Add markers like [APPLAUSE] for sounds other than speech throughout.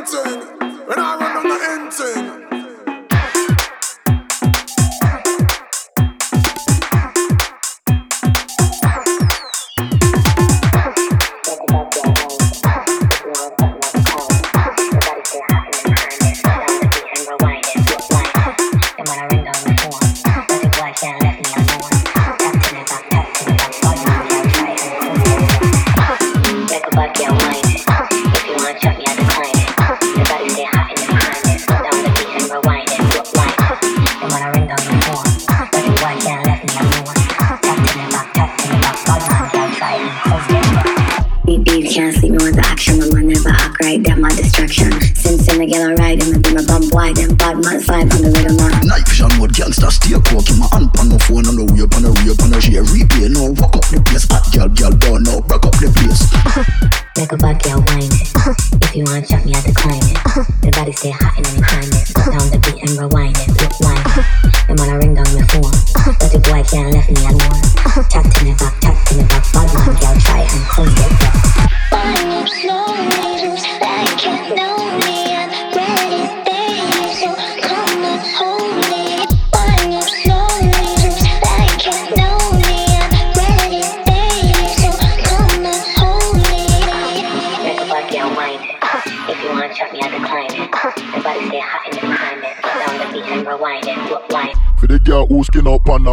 When I run get my distraction. Since in the girl riding, ride him, I'm a bum wide and bad man slide on the rhythm. Knife vision would gangsta steer court in my hand pan my phone and no rape and no rape and no share repay. No walk up the place, hot girl, girl don't know, break up the place. [LAUGHS] Make a bad girl whine it. [LAUGHS] If you wanna check me, I the it. [LAUGHS] The body stay hot in then climb it. Down the beat and rewind it, flip wine. Them wanna ring down my phone, but the boy can't left me alone.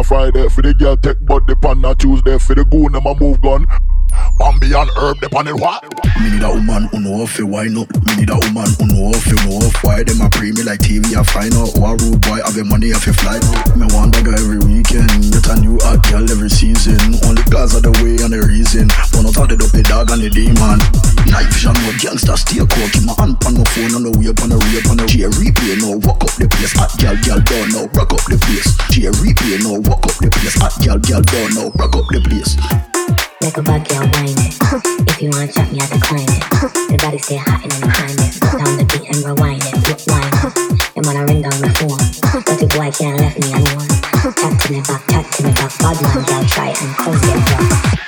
Friday. For the girl take body pan a Tuesday. For the goon them a move gun. Bambii and herb the pan what? Me need a woman who know if wine up. Me need a woman who know if know if why them a pre me like TV I find. Or a rude boy have money if you fly. Me want a guy every weekend. Get a new hot girl every season. Only cause of the way and the reason. Wanna talk up the dog and the demon. Night vision what gangsta stay cool. Keep my hand on the phone and the way upon the way upon the. She replay no walk up the place. Hot girl girl don't know rock up the place. She replay no walk up the place. Hot girl girl don't know rock up the place. Make a girl whine it. If you wanna chop me, I decline it. The body stay hot and then climb it. Down the beat and rewind it. Wine it. And when I ring down the phone, but the boy can't left me alone. Chat to me back, chat to me back. Bad man, girl, try and close it.